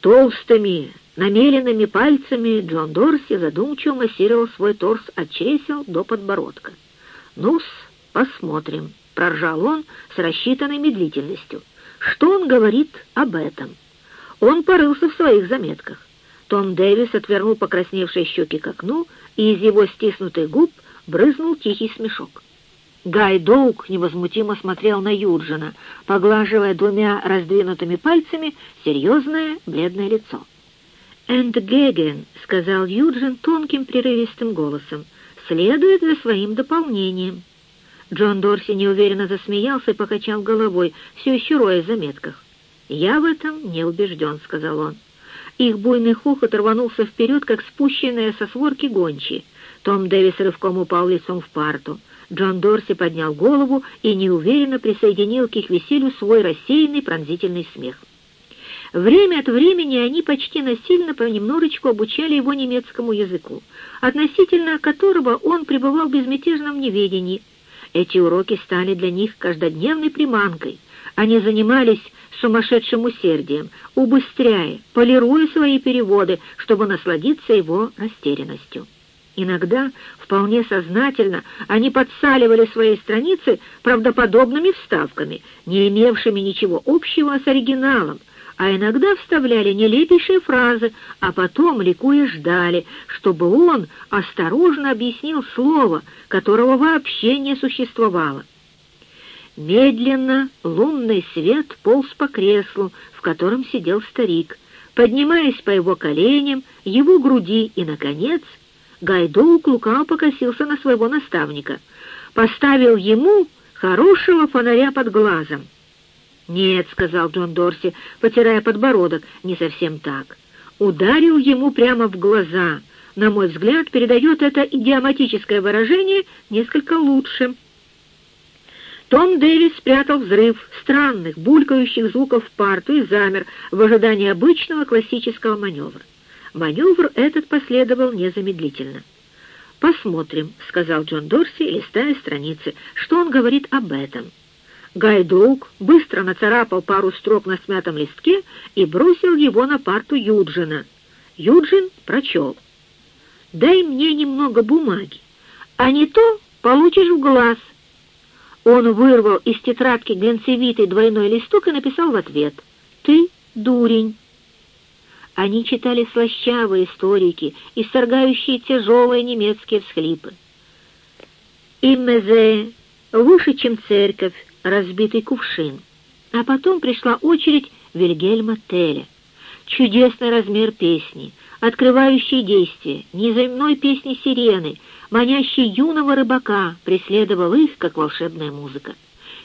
Толстыми, намеленными пальцами Джон Дорси задумчиво массировал свой торс от чресел до подбородка. «Ну-с, посмотрим», — проржал он с рассчитанной медлительностью. «Что он говорит об этом?» Он порылся в своих заметках. Том Дэвис отвернул покрасневшие щеки к окну, и из его стиснутых губ брызнул тихий смешок. Гай Доук невозмутимо смотрел на Юджина, поглаживая двумя раздвинутыми пальцами серьезное бледное лицо. «Эндгеген», — сказал Юджин тонким прерывистым голосом, — «следует за своим дополнением». Джон Дорси неуверенно засмеялся и покачал головой, все еще роя в заметках. «Я в этом не убежден», — сказал он. Их буйный хохот рванулся вперед, как спущенная со сворки гончи. Том Дэвис рывком упал лицом в парту. Джон Дорси поднял голову и неуверенно присоединил к их веселью свой рассеянный пронзительный смех. Время от времени они почти насильно понемножечку обучали его немецкому языку, относительно которого он пребывал в безмятежном неведении. Эти уроки стали для них каждодневной приманкой. Они занимались сумасшедшим усердием, убыстряя, полируя свои переводы, чтобы насладиться его растерянностью. Иногда, вполне сознательно, они подсаливали свои страницы правдоподобными вставками, не имевшими ничего общего с оригиналом, а иногда вставляли нелепейшие фразы, а потом, ликуя, ждали, чтобы он осторожно объяснил слово, которого вообще не существовало. Медленно лунный свет полз по креслу, в котором сидел старик, поднимаясь по его коленям, его груди и, наконец, Гайдоук лукаво покосился на своего наставника, поставил ему хорошего фонаря под глазом. «Нет», — сказал Джон Дорси, потирая подбородок, — «не совсем так. Ударил ему прямо в глаза. На мой взгляд, передает это идиоматическое выражение несколько лучше». Том Дэвис спрятал взрыв странных, булькающих звуков в парту и замер в ожидании обычного классического маневра. Маневр этот последовал незамедлительно. «Посмотрим», — сказал Джон Дорси, листая страницы, — «что он говорит об этом». Гайдрук быстро нацарапал пару строк на смятом листке и бросил его на парту Юджина. Юджин прочел. «Дай мне немного бумаги, а не то получишь в глаз». Он вырвал из тетрадки глянцевитый двойной листок и написал в ответ «Ты дурень». Они читали слащавые историки, исторгающие тяжелые немецкие всхлипы. «Иммезе» выше, чем церковь, разбитый кувшин. А потом пришла очередь Вильгельма Теля. Чудесный размер песни, открывающий действие, неземной песни сирены, манящий юного рыбака, преследовал их, как волшебная музыка.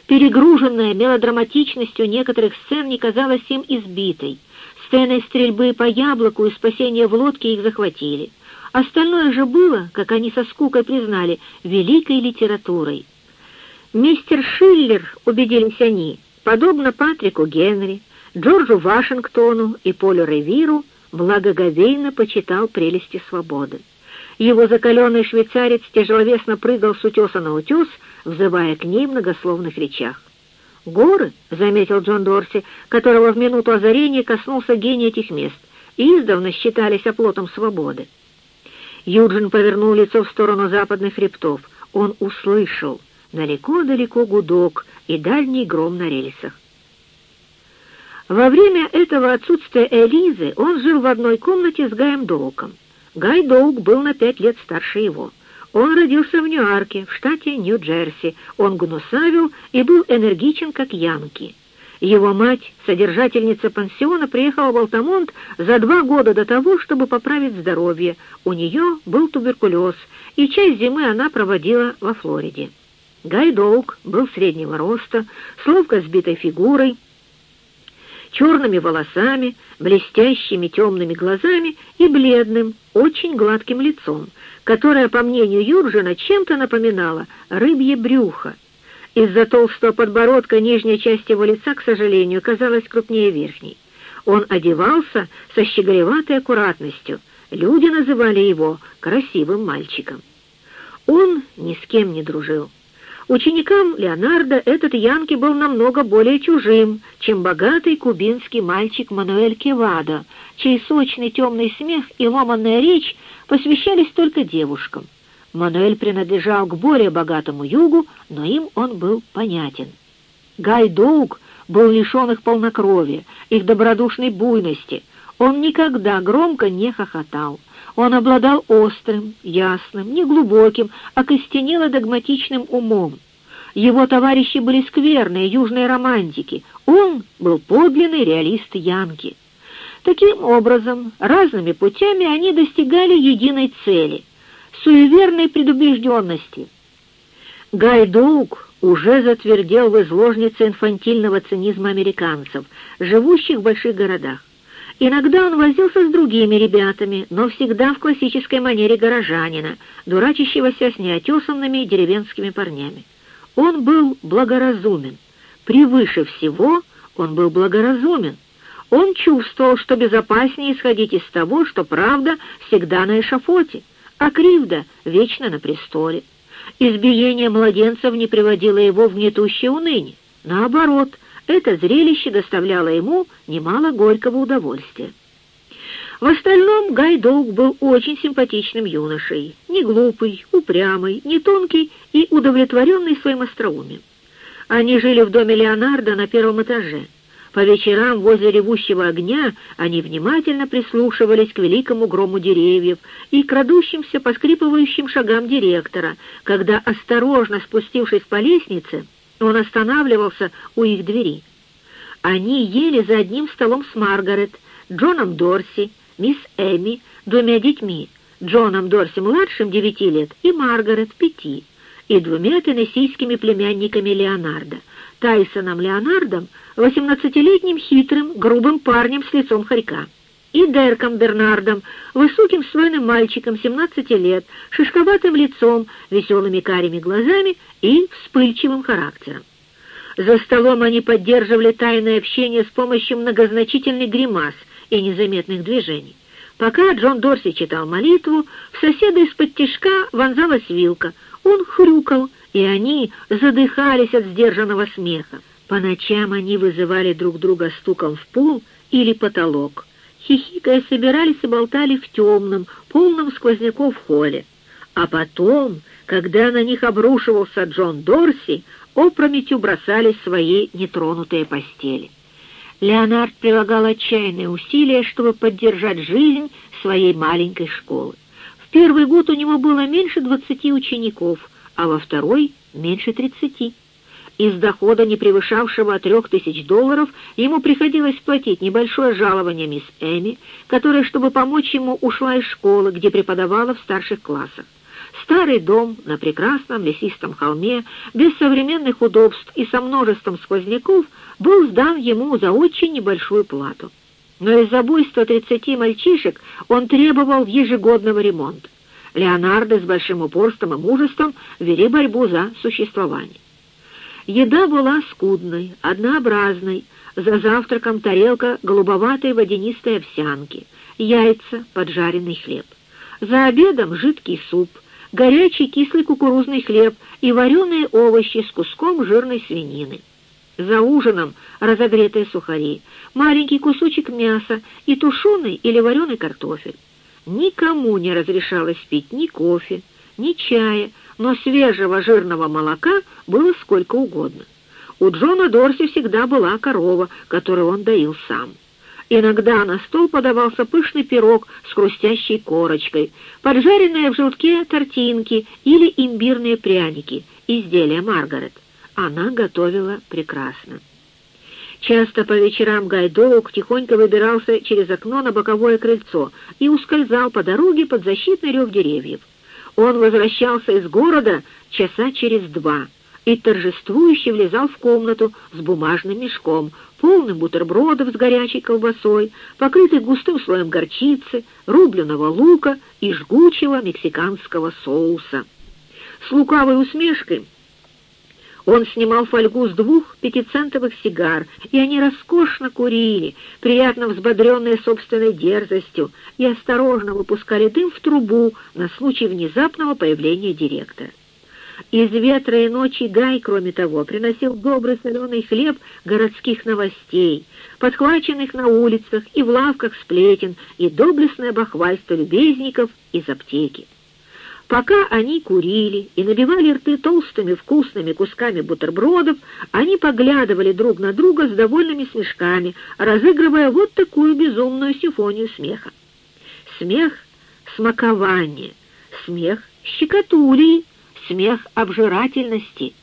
Перегруженная мелодраматичностью некоторых сцен не казалась им избитой. Сценой стрельбы по яблоку и спасения в лодке их захватили. Остальное же было, как они со скукой признали, великой литературой. Мистер Шиллер, убедились они, подобно Патрику Генри, Джорджу Вашингтону и Полю Ревиру, благоговейно почитал прелести свободы. Его закаленный швейцарец тяжеловесно прыгал с утеса на утес, взывая к ней в многословных речах. «Горы», — заметил Джон Дорси, которого в минуту озарения коснулся гений этих мест, издавна считались оплотом свободы. Юджин повернул лицо в сторону западных хребтов. Он услышал далеко-далеко гудок и дальний гром на рельсах. Во время этого отсутствия Элизы он жил в одной комнате с Гаем Доуком. Гай Доук был на пять лет старше его — он родился в Ньюарке, в штате Нью-Джерси. Он гнусавил и был энергичен, как янки. Его мать, содержательница пансиона, приехала в Алтамонт за два года до того, чтобы поправить здоровье. У нее был туберкулез, и часть зимы она проводила во Флориде. Гай Доук был среднего роста, с ловко сбитой фигурой, черными волосами, блестящими темными глазами и бледным, очень гладким лицом, которое, по мнению Юржина, чем-то напоминало рыбье брюхо. Из-за толстого подбородка нижняя часть его лица, к сожалению, казалась крупнее верхней. Он одевался со щеголеватой аккуратностью. Люди называли его красивым мальчиком. Он ни с кем не дружил. Ученикам Леонардо этот Янки был намного более чужим, чем богатый кубинский мальчик Мануэль Кевадо, чей сочный темный смех и ломанная речь посвящались только девушкам. Мануэль принадлежал к более богатому югу, но им он был понятен. Гай Доуг был лишен их полнокровия, их добродушной буйности. Он никогда громко не хохотал. Он обладал острым, ясным, неглубоким, окостенело догматичным умом. Его товарищи были скверные южные романтики. Он был подлинный реалист Янки. Таким образом, разными путями они достигали единой цели — суеверной предубежденности. Гай Доук уже затвердел в изложнице инфантильного цинизма американцев, живущих в больших городах. Иногда он возился с другими ребятами, но всегда в классической манере горожанина, дурачащегося с неотесанными деревенскими парнями. Он был благоразумен. Превыше всего он был благоразумен. Он чувствовал, что безопаснее исходить из того, что правда всегда на эшафоте, а кривда вечно на престоле. Избиение младенцев не приводило его в гнетущее уныние. Наоборот — это зрелище доставляло ему немало горького удовольствия. В остальном Гай Долг был очень симпатичным юношей, не глупый, упрямый, не тонкий и удовлетворенный своим остроумием. Они жили в доме Леонардо на первом этаже. По вечерам возле ревущего огня они внимательно прислушивались к великому грому деревьев и к крадущимся, поскрипывающим шагам директора, когда, осторожно спустившись по лестнице, он останавливался у их двери. Они ели за одним столом с Маргарет, Джоном Дорси, мисс Эми, двумя детьми, Джоном Дорси-младшим девяти лет и Маргарет пяти, и двумя теннессийскими племянниками Леонардо, Тайсоном Леонардом, восемнадцатилетним хитрым, грубым парнем с лицом хорька и Дерком Бернардом, высоким стройным мальчиком 17 лет, шишковатым лицом, веселыми карими глазами и вспыльчивым характером. За столом они поддерживали тайное общение с помощью многозначительных гримас и незаметных движений. Пока Джон Дорси читал молитву, в соседа из-под тишка вонзалась вилка. Он хрюкал, и они задыхались от сдержанного смеха. По ночам они вызывали друг друга стуком в пол или потолок хихикая, собирались и болтали в темном, полном сквозняков холле. А потом, когда на них обрушивался Джон Дорси, опрометью бросались свои нетронутые постели. Леонард прилагал отчаянные усилия, чтобы поддержать жизнь своей маленькой школы. В первый год у него было меньше двадцати учеников, а во второй — меньше тридцати. Из дохода, не превышавшего трех тысяч долларов, ему приходилось платить небольшое жалование мисс Эми, которая, чтобы помочь ему, ушла из школы, где преподавала в старших классах. Старый дом на прекрасном лесистом холме, без современных удобств и со множеством сквозняков, был сдан ему за очень небольшую плату. Но из-за буйства тридцати мальчишек он требовал ежегодного ремонта. Леонардо с большим упорством и мужеством вели борьбу за существование. Еда была скудной, однообразной, за завтраком тарелка голубоватой водянистой овсянки, яйца, поджаренный хлеб. За обедом жидкий суп, горячий кислый кукурузный хлеб и вареные овощи с куском жирной свинины. За ужином разогретые сухари, маленький кусочек мяса и тушеный или вареный картофель. Никому не разрешалось пить ни кофе, ни чая, но свежего жирного молока было сколько угодно. У Джона Дорси всегда была корова, которую он доил сам. Иногда на стол подавался пышный пирог с хрустящей корочкой, поджаренные в желтке тортинки или имбирные пряники, изделия Маргарет. Она готовила прекрасно. Часто по вечерам Гайдоук тихонько выбирался через окно на боковое крыльцо и ускользал по дороге под защитный рев деревьев. Он возвращался из города часа через два и торжествующе влезал в комнату с бумажным мешком, полным бутербродов с горячей колбасой, покрытый густым слоем горчицы, рубленого лука и жгучего мексиканского соуса. С лукавой усмешкой он снимал фольгу с двух пятицентовых сигар, и они роскошно курили, приятно взбодренные собственной дерзостью, и осторожно выпускали дым в трубу на случай внезапного появления директора. Из ветра и ночи Гай, кроме того, приносил добрый соленый хлеб городских новостей, подхваченных на улицах и в лавках сплетен, и доблестное бахвальство любезников из аптеки. Пока они курили и набивали рты толстыми вкусными кусками бутербродов, они поглядывали друг на друга с довольными смешками, разыгрывая вот такую безумную симфонию смеха. Смех — смакование, смех — щекотулии, смех обжирательности.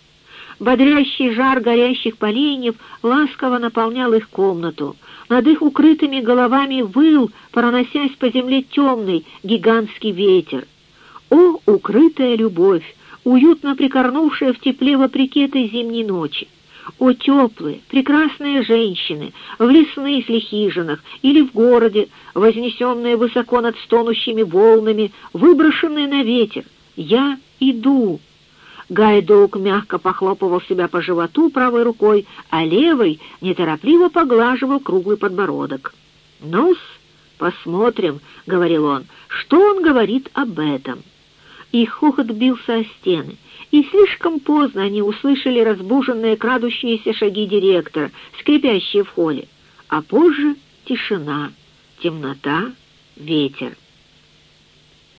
Бодрящий жар горящих поленьев ласково наполнял их комнату. Над их укрытыми головами выл, проносясь по земле темный гигантский ветер. О, укрытая любовь, уютно прикорнувшая в тепле вопреки этой зимней ночи! О, теплые, прекрасные женщины в лесных ли хижинах или в городе, вознесенные высоко над стонущими волнами, выброшенные на ветер! Я иду!» Гайдук мягко похлопывал себя по животу правой рукой, а левой неторопливо поглаживал круглый подбородок. «Ну-с, посмотрим», — говорил он, — «что он говорит об этом?» Их хохот бился о стены, и слишком поздно они услышали разбуженные крадущиеся шаги директора, скрипящие в холле, а позже тишина, темнота, ветер.